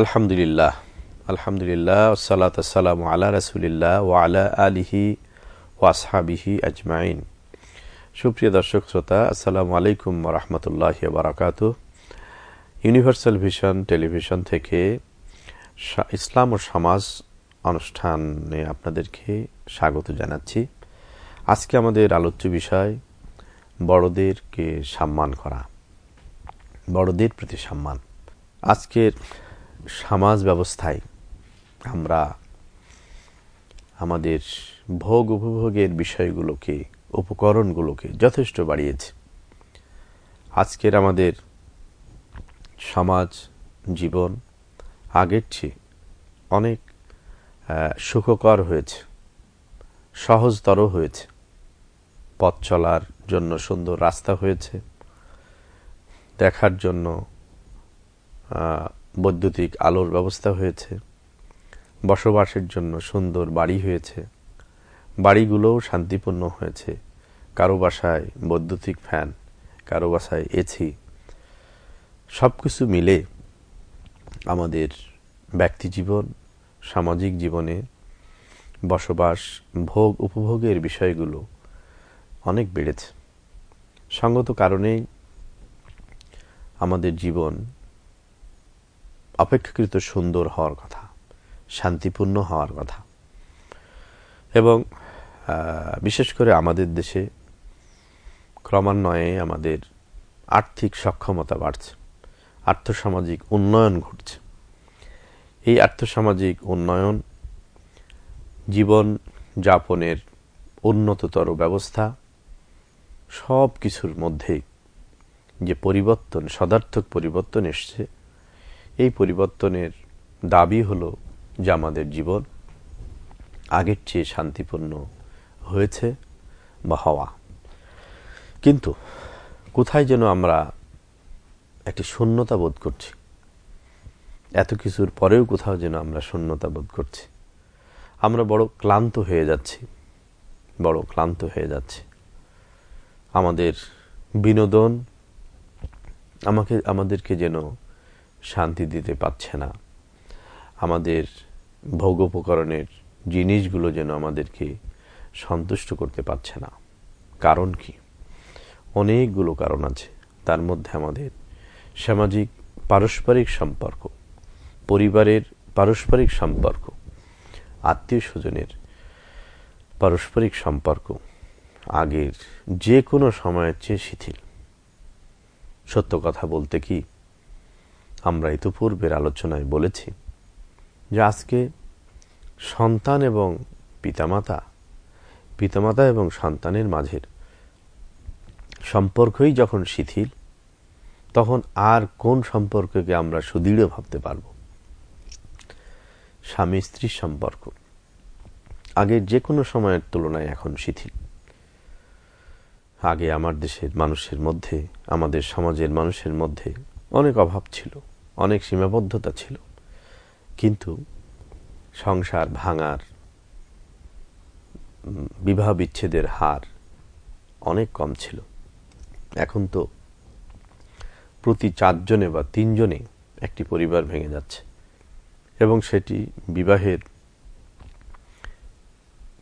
আলহামদুলিল্লাহ আলহামদুলিল্লাহ সালাত সালাম আলা রসুলিল্লাহ ও আলা আলিহি ওয়াসহাবিহি আজমাইন। সুপ্রিয় দর্শক শ্রোতা, আসসালামু আলাইকুম রহমতুল্লাহ বারাকাত ইউনিভার্সাল ভিশন টেলিভিশন থেকে ইসলাম ও সমাজ অনুষ্ঠানে আপনাদেরকে স্বাগত জানাচ্ছি। আজকে আমাদের আলোচ্য বিষয়, বড়দেরকে সম্মান করা, বড়দের প্রতি সম্মান। আজকের সমাজ ব্যবস্থায় আমরা আমাদের ভোগ উপভোগের বিষয়গুলোকে, উপকরণগুলোকে যথেষ্ট বাড়িয়েছি। আজকের আমাদের সমাজ, জীবন, আগের চেয়ে অনেক সুখকর হয়েছে, সহজতর হয়েছে, পথ চলার জন্য সুন্দর রাস্তা হয়েছে, দেখার জন্য বৈদ্যুতিক আলোর ব্যবস্থা হয়েছে। বসবাসের জন্য সুন্দর বাড়ি হয়েছে। বাড়িগুলোও শান্তিপূর্ণ হয়েছে। কারও বাসায় বৈদ্যুতিক ফ্যান, কারও বাসায় এছি সব কিছু মিলে আমাদের ব্যক্তি জীবন, সামাজিক জীবনে বসবাস, ভোগ, উপভোগের বিষয়গুলো অনেক বেড়েছে। সঙ্গত কারণেই আমাদের জীবন অপেক্ষাকৃত সুন্দর হওয়ার কথা, শান্তিপূর্ণ হওয়ার কথা। এবং বিশেষ করে আমাদের দেশে ক্রমান্বয়ে আমাদের আর্থিক সক্ষমতা বাড়ছে, আর্থসামাজিক উন্নয়ন ঘটছে। এই আর্থসামাজিক উন্নয়ন জীবন যাপনের উন্নততর ব্যবস্থা সব কিছুর মধ্যেই যে পরিবর্তন, সদার্থক পরিবর্তন এসছে এই পরিবর্তনের দাবি হলো যে আমাদের জীবন আগের চেয়ে শান্তিপূর্ণ হয়েছে বা হওয়া। কিন্তু কোথায় যেন আমরা একটি শূন্যতা বোধ করছি? এত কিছুর পরেও কোথাও যেন আমরা শূন্যতা বোধ করছি। আমরা বড় ক্লান্ত হয়ে যাচ্ছি, বড় ক্লান্ত হয়ে যাচ্ছি। আমাদের বিনোদন আমাকে, আমাদেরকে যেন শান্তি দিতে পারছে না। আমাদের ভোগোপকরণের জিনিসগুলো যেন আমাদেরকে সন্তুষ্ট করতে পারছে না। কারণ কি? অনেকগুলো কারণ আছে। তার মধ্যে আমাদের সামাজিক পারস্পরিক সম্পর্ক, পরিবারের পারস্পরিক সম্পর্ক আত্মীয় স্বজনের পারস্পরিক সম্পর্ক, আগের যে কোনো সময়ের চেয়ে শিথিল। সত্য কথা বলতে কি? আমরা ইতোপূর্বের আলোচনায় বলেছি যে আজকে সন্তান এবং পিতামাতা পিতামাতা এবং সন্তানের মাঝের সম্পর্কই যখন শিথিল, তখন আর কোন সম্পর্ককে আমরা সুদৃঢ় ভাবতে পারব? স্বামী স্ত্রীর সম্পর্ক আগের যে কোনো সময়ের তুলনায় এখন শিথিল। আগে আমার দেশের মানুষের মধ্যে, আমাদের সমাজের মানুষের মধ্যে অনেক অভাব ছিল। অনেক সীমাবদ্ধতা ছিল। কিন্তু সংসার ভাঙার বিবাহ বিচ্ছেদের হার অনেক কম ছিল। এখন তো প্রতি চারজনে বা তিনজনে একটি পরিবার ভেঙে যাচ্ছে এবং সেটি বিবাহের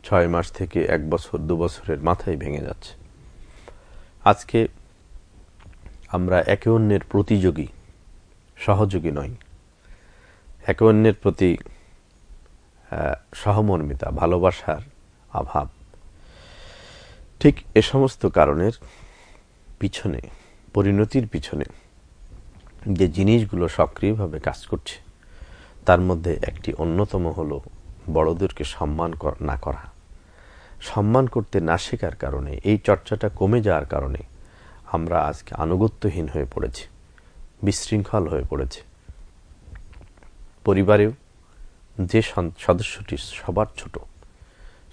ছয় মাস থেকে এক বছর, দু বছরের মাথায় ভেঙে যাচ্ছে। আজকে আমরা একে অন্যের প্রতিযোগী সহযোগী নয় একে অন্যের প্রতি সহমর্মিতা, ভালোবাসার অভাব। ঠিক এ সমস্ত কারণের পিছনে, পরিণতির পিছনে যে জিনিসগুলো সক্রিয়ভাবে কাজ করছে, তার মধ্যে একটি অন্যতম হলো বড়দেরকে সম্মান না করা। সম্মান করতে না শেখার কারণে, এই চর্চাটা কমে যাওয়ার কারণে আমরা আজকে আনুগত্যহীন হয়ে পড়েছি। বিশৃঙ্খল হয়ে পড়েছে। পরিবারেও যে সদস্যটি সবার ছোট,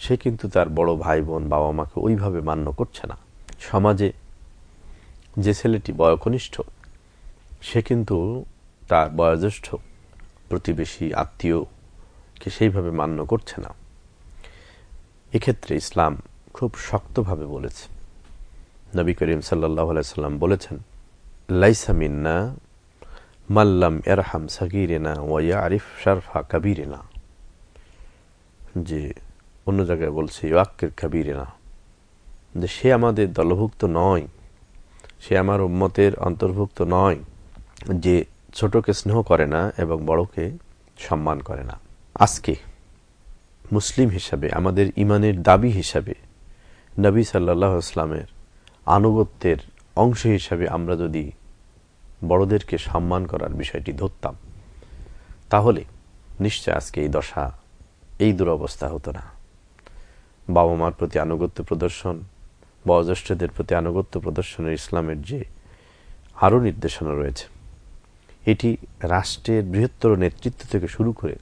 সে কিন্তু তার বড় ভাই বোন বাবা মাকে ওইভাবে মান্য করছে না। সমাজে যে ছেলেটি বয়কনিষ্ঠ, সে কিন্তু তার বয়োজ্যেষ্ঠ প্রতিবেশী, আত্মীয়কে সেইভাবে মান্য করছে না। এক্ষেত্রে ইসলাম খুব শক্তভাবে বলেছে। নবী করিম সাল্লাহ সাল্লাম বলেছেন লাইসা মিন্না মাল্লাম এরহাম সাকিরেনা ওয়া আরিফ শারফা কাবিরেনা যে অন্য জায়গায় বলছে, ওয়াক্কের কাবিরেনা। যে সে আমাদের দলভুক্ত নয়, সে আমার উম্মতের অন্তর্ভুক্ত নয়, যে ছোটকে স্নেহ করে না এবং বড়কে সম্মান করে না। আজকে মুসলিম হিসাবে, আমাদের ইমানের দাবি হিসাবে, নবী সাল্লাহ ইসলামের আনুগত্যের অংশ হিসাবে আমরা যদি বড়দেরকে সম্মান করার বিষয়টি ধরতাম। তাহলে নিশ্চয় আজকে এই দশা, এই দুরবস্থা হতো না। বাবা মার প্রতি আনুগত্য প্রদর্শন, বয়োজ্যেষ্ঠদের প্রতি আনুগত্য প্রদর্শনের ইসলামের যে আরও নির্দেশনা রয়েছে, এটি রাষ্ট্রের বৃহত্তর নেতৃত্ব থেকে শুরু করে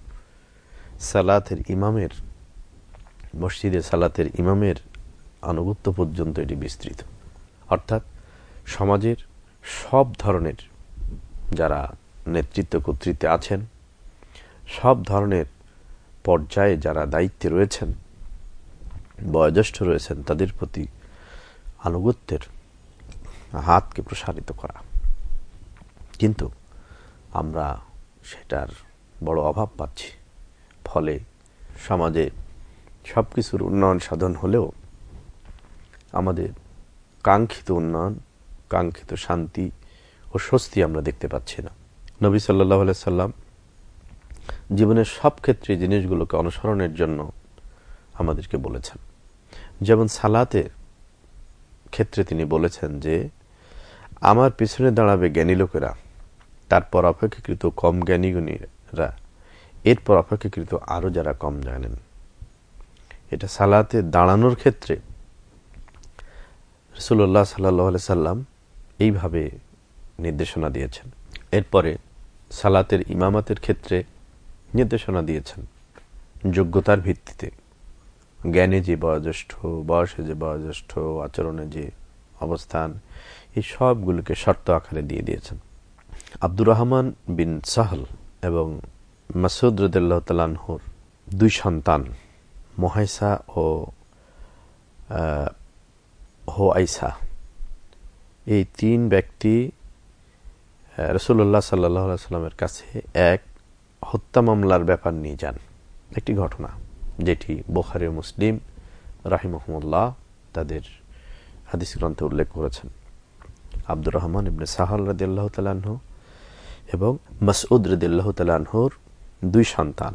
সালাতের ইমামের, মসজিদে সালাতের ইমামের আনুগত্য পর্যন্ত এটি বিস্তৃত। অর্থাৎ সমাজের সব ধরনের যারা নেতৃত্ব কর্তৃত্বে আছেন, সব ধরনের পর্যায়ে যারা দায়িত্বে রয়েছেন, বয়োজ্যেষ্ঠ রয়েছেন, তাদের প্রতি আনুগত্যের হাতকে প্রসারিত করা। কিন্তু আমরা সেটার বড় অভাব পাচ্ছি। ফলে সমাজে সব কিছুর উন্নয়ন সাধন হলেও আমাদের কাঙ্ক্ষিত উন্নয়ন কাঙ্ক্ষিত শান্তি ও স্বস্তি আমরা দেখতে পাচ্ছি না। নবী সাল্লাহ সাল্লাম জীবনের সব ক্ষেত্রে জিনিসগুলোকে অনুসরণের জন্য আমাদেরকে বলেছেন। যেমন সালাতে ক্ষেত্রে তিনি বলেছেন যে, আমার পিছনে দাঁড়াবে জ্ঞানী লোকেরা, তারপর অপেক্ষাকৃত কম জ্ঞানী গুণীরা এরপর অপেক্ষাকৃত আরও যারা কম জানেন। এটা সালাতে দাঁড়ানোর ক্ষেত্রে রসুল্লাহ সাল্লাহ সাল্লাম এইভাবে নির্দেশনা দিয়েছেন। এরপরে সালাতের ইমামাতের ক্ষেত্রে নির্দেশনা দিয়েছেন। যোগ্যতার ভিত্তিতে জ্ঞানে যে বয়োজ্যেষ্ঠ, বয়সে যে বয়োজ্যেষ্ঠ, আচরণে যে অবস্থান, এই সবগুলোকে শর্ত আকারে দিয়ে দিয়েছেন। আব্দুর রহমান বিন সাহল এবং মাসুদ রদুল্লাহ তালানহুর দুই সন্তান, মহাইসা ও হো আইসা এই তিন ব্যক্তি রসুল্লাহ সাল্লাহ সাল্লামের কাছে এক হত্যা মামলার ব্যাপার নিয়ে যান। একটি ঘটনা, যেটি বোখারি মুসলিম রাহিম রাহিমহমুল্লাহ তাদের হাদিস গ্রন্থে উল্লেখ করেছেন। আব্দুর রহমান ইবনে সাহাল রদিয়াল্লাহ তালাহ এবং মাসউদ রদিয়াল্লাহ তালাহর দুই সন্তান,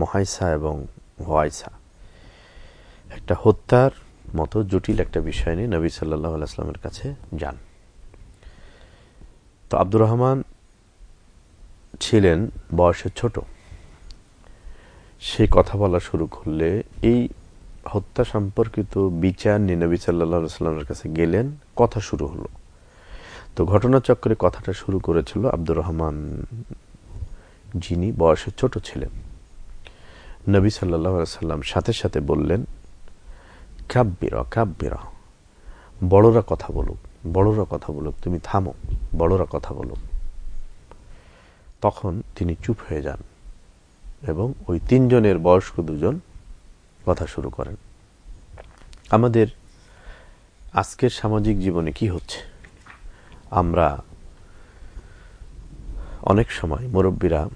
মহাইসা এবং হোয়াইসা একটা হত্যার মতো জটিল একটা বিষয় নিয়ে নবী সাল্লাহ আলাইস্লামের কাছে যান। তো আব্দুর রহমান ছিলেন বয়সে ছোট। সে কথা বলা শুরু করলে এই হত্যা সম্পর্কিত বিচার নিয়ে নবী সাল্লাহ সাল্লামের কাছে গেলেন, কথা শুরু হলো। তো ঘটনাচক্রে কথাটা শুরু করেছিল আব্দুর রহমান যিনি বয়সে ছোট ছিলেন। নবী সাল্লাহ সাল্লাম সাথে সাথে বললেন কাব্যের কাব্যের। বড়রা কথা বলুক, বড়রা কথা বলুক, তুমি থামো, বড়রা কথা বলুক। তখন তিনি চুপ হয়ে যান এবং ওই তিনজনের বয়স্ক দুজন কথা শুরু করেন। আমাদের আজকের সামাজিক জীবনে কি হচ্ছে? আমরা অনেক সময় মুরব্বীরা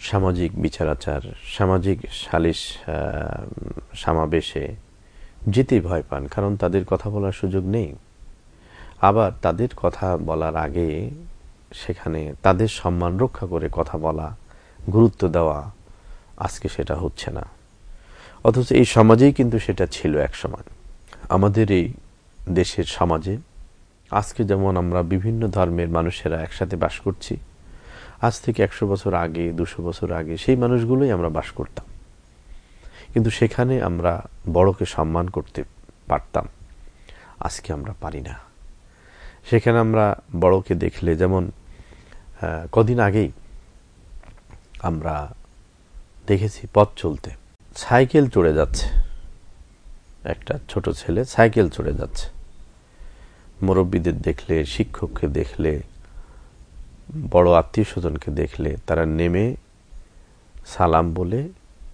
সামাজিক বিচারাচার, সামাজিক সালিশ সমাবেশে যেতেই ভয় পান, কারণ তাদের কথা বলার সুযোগ নেই। আবার তাদের কথা বলার আগে সেখানে তাদের সম্মান রক্ষা করে কথা বলা, গুরুত্ব দেওয়া আজকে সেটা হচ্ছে না। অথচ এই সমাজেই কিন্তু সেটা ছিল এক সময় আমাদের এই দেশের সমাজে আজকে যেমন আমরা বিভিন্ন ধর্মের মানুষেরা একসাথে বাস করছি, আজ থেকে একশো বছর আগে, দুশো বছর আগে সেই মানুষগুলোই আমরা বাস করতাম। কিন্তু সেখানে আমরা বড়কে সম্মান করতে পারতাম। আজকে আমরা পারি না। সেখানে আমরা বড়কে দেখলে যেমন কদিন আগেই আমরা দেখেছি পথ চলতে। সাইকেল চড়ে যাচ্ছে। একটা ছোট ছেলে সাইকেল চড়ে যাচ্ছে। মুরব্বীদের দেখলে, শিক্ষককে দেখলে, বড় আত্মীয় স্বজনকে দেখলে তারা নেমে সালাম বলে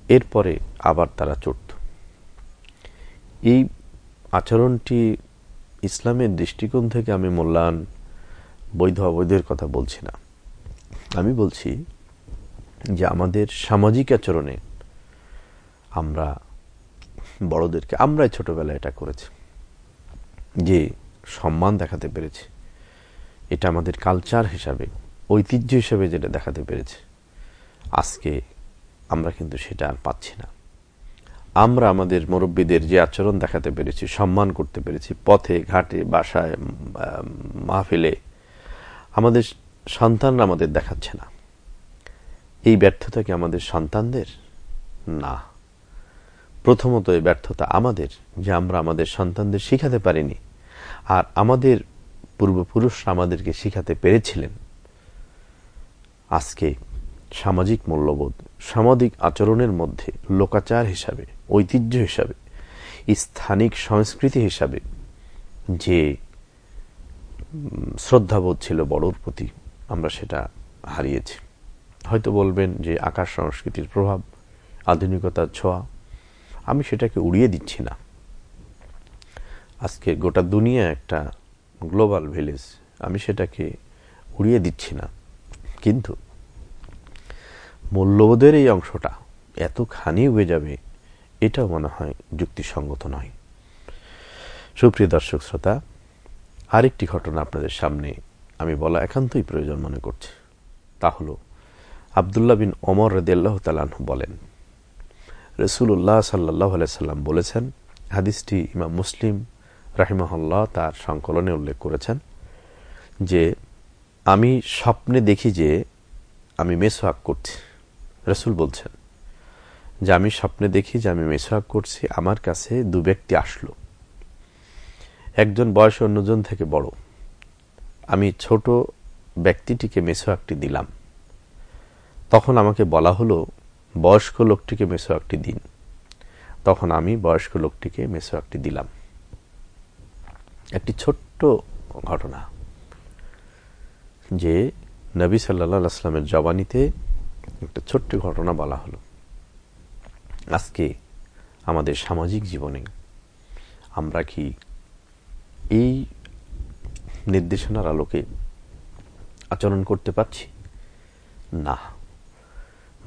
এরপরে আবার তারা চড়ত। এই আচরণটি ইসলামের দৃষ্টিকোণ থেকে আমি মূল্যায়ন বৈধ অবৈধের কথা বলছি না। আমি বলছি যে আমাদের সামাজিক আচরণে আমরা বড়দেরকে, আমরাই ছোটবেলায় এটা করেছি, যে সম্মান দেখাতে পেরেছি। এটা আমাদের কালচার হিসাবে, ঐতিহ্য হিসাবে যেটা দেখাতে পেরেছে। আজকে আমরা কিন্তু সেটা আর পাচ্ছি না। আমরা আমাদের মুরব্বীদের যে আচরণ দেখাতে পেরেছি, সম্মান করতে পেরেছি, পথে, ঘাটে, বাসায় মাহফিলে, আমাদের সন্তানরা আমাদের দেখাচ্ছে না। এই ব্যর্থতা কি আমাদের সন্তানদের? না। প্রথমত এই ব্যর্থতা আমাদের, যে আমরা আমাদের সন্তানদের শিখাতে পারিনি, আর আমাদের পূর্বপুরুষরা আমাদেরকে শিখাতে পেরেছিলেন। আজকে সামাজিক মূল্যবোধ, সামাজিক আচরণের মধ্যে লোকাচার হিসাবে, ঐতিহ্য হিসাবে, স্থানিক সংস্কৃতি হিসাবে যে শ্রদ্ধাবোধ ছিল বড়র প্রতি, আমরা সেটা হারিয়েছি। হয়তো বলবেন যে আকাশ সংস্কৃতির প্রভাব, আধুনিকতার ছোঁয়া, আমি সেটাকে উড়িয়ে দিচ্ছি না। আজকে গোটা দুনিয়া একটা গ্লোবাল ভিলেজ, আমি সেটাকে উড়িয়ে দিচ্ছি না। কিন্তু মূল্যবোধের এই অংশটা এতখানি হয়ে যাবে, এটাও মনে হয় যুক্তিসঙ্গত নয়। সুপ্রিয় দর্শক শ্রোতা, আরেকটি ঘটনা আপনাদের সামনে আমি বলা একান্তই প্রয়োজন মনে করছি। তা হল, আবদুল্লাহ বিন অমর রদিয়াল্লাহ তালাহ বলেন রসুল্লাহ সাল্লাহ সাল্লাম বলেছেন, হাদিসটি ইমাম মুসলিম রাহিমাহল্লাহ তার সংকলনে উল্লেখ করেছেন যে, আমি স্বপ্নে দেখি যে, আমি মেসোয়াক করছি। রসুল বলছেন, যে আমি স্বপ্নে দেখি যে আমি মেসোয়াক করছি, আমার কাছে দু ব্যক্তি আসলো। একজন বয়স অন্যজন থেকে বড়। আমি ছোট ব্যক্তিটিকে মেসোয়াকটি দিলাম। তখন আমাকে বলা হলো, বয়স্ক লোকটিকে মেসোয়াকটি দিন। তখন আমি বয়স্ক লোকটিকে মেসোয়াকটি দিলাম। একটি ছোট্ট ঘটনা, যে নবী সাল্লা আসলামের জবানিতে একটা ছোট্ট ঘটনা বলা হলো। আজকে আমাদের সামাজিক জীবনে আমরা কি এই নির্দেশনার আলোকে আচরণ করতে পারছি? না।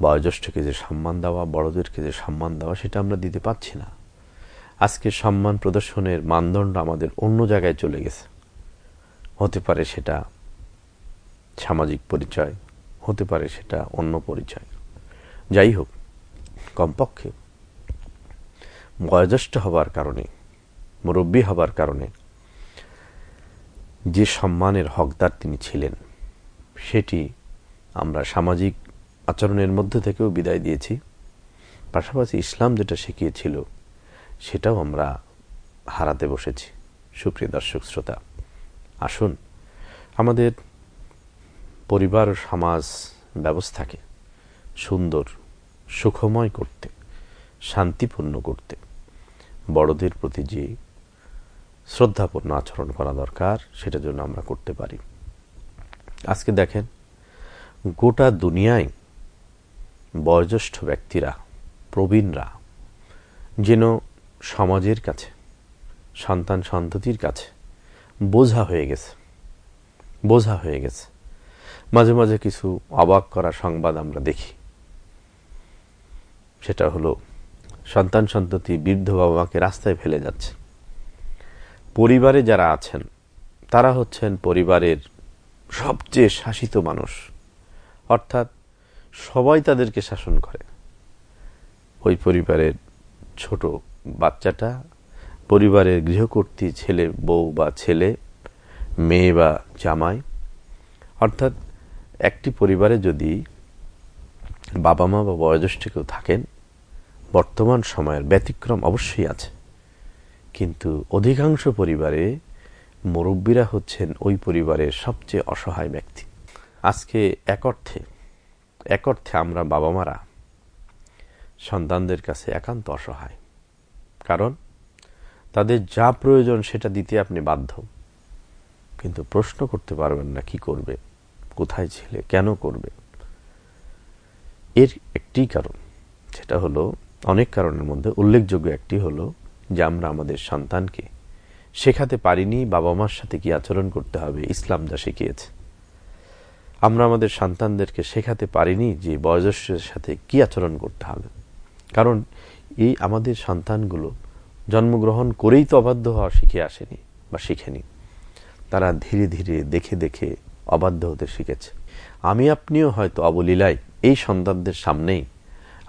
বয়োজ্যেষ্ঠকে যে সম্মান দেওয়া, বড়দেরকে যে সম্মান দেওয়া, সেটা আমরা দিতে পারছি না। আজকে সম্মান প্রদর্শনের মানদণ্ড আমাদের অন্য জায়গায় চলে গেছে। হতে পারে সেটা সামাজিক পরিচয় হতে পারে সেটা অন্য পরিচয়। যাই হোক, কমপক্ষে বয়োজ্যেষ্ঠ হবার কারণে, মুরব্বী হবার কারণে যে সম্মানের হকদার তিনি ছিলেন, সেটি আমরা সামাজিক আচরণের মধ্যে থেকেও বিদায় দিয়েছি। পাশাপাশি ইসলাম যেটা শিখিয়েছিল, সেটাও আমরা হারাতে বসেছি। সুপ্রিয় দর্শক, শ্রোতা, আসুন আমাদের পরিবার ও সমাজ ব্যবস্থাকে সুন্দর, সুখময় করতে, শান্তিপূর্ণ করতে বড়দের প্রতি যে শ্রদ্ধাপূর্ণ আচরণ করা দরকার সেটার জন্য আমরা করতে পারি। আজকে দেখেন, গোটা দুনিয়ায় বয়োজ্যেষ্ঠ ব্যক্তিরা, প্রবীণরা যেন সমাজের কাছে সন্তান সন্ততির কাছে বোঝা হয়ে গেছে, বোঝা হয়ে গেছে। মাঝে মাঝে কিছু অবাক করা সংবাদ আমরা দেখি। সেটা হলো, সন্তান সন্ততি বৃদ্ধ বাবা মাকে রাস্তায় ফেলে যাচ্ছে। পরিবারে যারা আছেন, তারা হচ্ছেন পরিবারের সবচেয়ে শাসিত মানুষ। অর্থাৎ সবাই তাদেরকে শাসন করে। ওই পরিবারের ছোট বাচ্চাটা, পরিবারের গৃহকর্তী ছেলে, বউ বা ছেলে, মেয়ে বা জামাই, অর্থাৎ একটি পরিবারে যদি বাবা মা বা বয়োজ্যেষ্ঠ কেউ থাকেন, বর্তমান সময়ের ব্যতিক্রম অবশ্যই আছে। কিন্তু অধিকাংশ পরিবারে মুরব্বীরা হচ্ছেন ওই পরিবারের সবচেয়ে অসহায় ব্যক্তি। আজকে এক অর্থে এক অর্থে আমরা বাবা মারা সন্তানদের কাছে একান্ত অসহায়। কারণ তাদের যা প্রয়োজন সেটা দিতে আপনি বাধ্য। কিন্তু প্রশ্ন করতে পারবেন না কি করবে। কোথায় ছিলে? কেন করবে? এর একটি কারণ, সেটা হলো অনেক কারণের মধ্যে উল্লেখযোগ্য একটি হলো যে আমরা আমাদের সন্তানকে শেখাতে পারিনি বাবা মার সাথে কি আচরণ করতে হবে, ইসলাম যা শিখিয়েছে। আমরা আমাদের সন্তানদেরকে শেখাতে পারিনি যে বয়োজ্যেষ্ঠের সাথে কি আচরণ করতে হবে। কারণ এই আমাদের সন্তানগুলো জন্মগ্রহণ করেই তো অবাধ্য হওয়া শিখে আসেনি বা শিখেনি। তারা ধীরে ধীরে দেখে দেখে অবাধ্য হতে শিখেছে। আমি আপনিও হয়তো অবলীলায় এই সন্তানদের সামনেই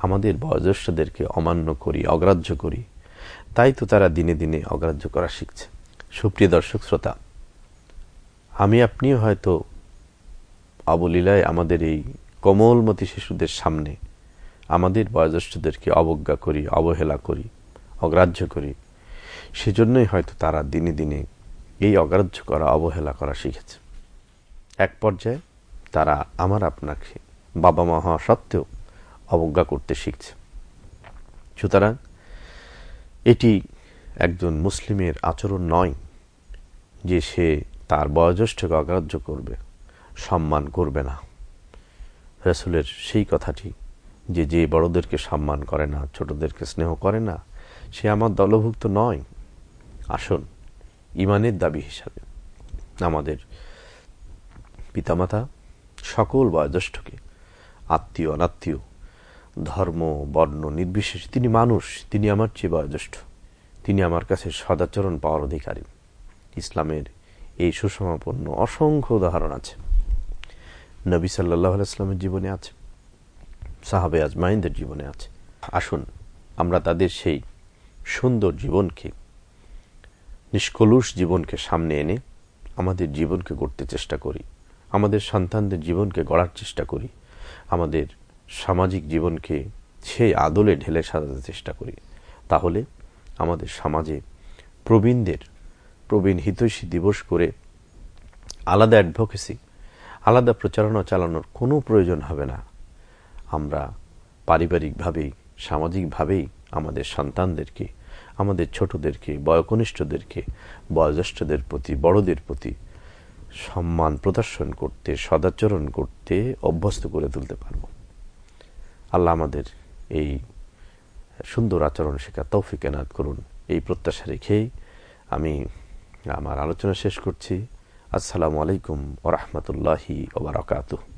আমাদের বয়োজ্যেষ্ঠদেরকে অমান্য করি, অগ্রাহ্য করি। তাই তো তারা দিনে দিনে অগ্রাহ্য করা শিখছে। সুপ্রিয় দর্শক শ্রোতা, আমি আপনিও হয়তো অবলীলায় আমাদের এই কোমলমতি শিশুদের সামনে আমাদের বয়োজ্যেষ্ঠদেরকে অবজ্ঞা করি, অবহেলা করি, অগ্রাহ্য করি। সেজন্যই হয়তো তারা দিনে দিনে এই অগ্রাহ্য করা, অবহেলা করা শিখেছে। এক পর্যায়ে তারা আমার আপনাকে বাবা মা হওয়া সত্ত্বেও অবজ্ঞা করতে শিখছে। সুতরাং এটি একজন মুসলিমের আচরণ নয় যে সে তার বয়োজ্যেষ্ঠকে অগ্রাহ্য করবে, সম্মান করবে না। রসুলের সেই কথাটি যে যে বড়দেরকে সম্মান করে না, ছোটদেরকে স্নেহ করে না, সে আমার দলভুক্ত নয়। আসুন ইমানের দাবি হিসাবে আমাদের পিতামাতা, সকল বয়োজ্যেষ্ঠকে, আত্মীয়, অনাত্মীয়, ধর্ম, বর্ণ, নির্বিশেষে, তিনি মানুষ, তিনি আমার চেয়ে বয়োজ্যেষ্ঠ, তিনি আমার কাছে সদাচরণ পাওয়ার অধিকারী। ইসলামের এই সুষমাপন্ন অসংখ্য উদাহরণ আছে। নবী সাল্লাহ আলাইস্লামের জীবনে আছে, সাহাবে আজমাইনদের জীবনে আছে। আসুন, আমরা তাদের সেই সুন্দর জীবনকে, নিষ্কলুষ জীবনকে সামনে এনে আমাদের জীবনকে গড়তে চেষ্টা করি। আমাদের সন্তানদের জীবনকে গড়ার চেষ্টা করি, আমাদের সামাজিক জীবনকে সেই আদলে ঢেলে সাজাতে চেষ্টা করি। তাহলে আমাদের সমাজে প্রবীণদের, প্রবীণ হিতৈষী দিবস করে আলাদা অ্যাডভোকেসি আলাদা প্রচারণা চালানোর কোনো প্রয়োজন হবে না। আমরা পারিবারিকভাবেই, সামাজিকভাবেই আমাদের সন্তানদেরকে, আমাদের ছোটদেরকে, বয়কনিষ্ঠদেরকে, বয়োজ্যেষ্ঠদের প্রতি, বড়দের প্রতি সম্মান প্রদর্শন করতে, সদাচরণ করতে অভ্যস্ত করে তুলতে পারব। আল্লাহ আমাদের এই সুন্দর আচরণ শেখা তৌফিক এনাদ করুন। এই প্রত্যাশা রেখেই আমি আমার আলোচনা শেষ করছি। আসসালামু আলাইকুম ওরহমতুল্লাহি ওবরাকাতুহ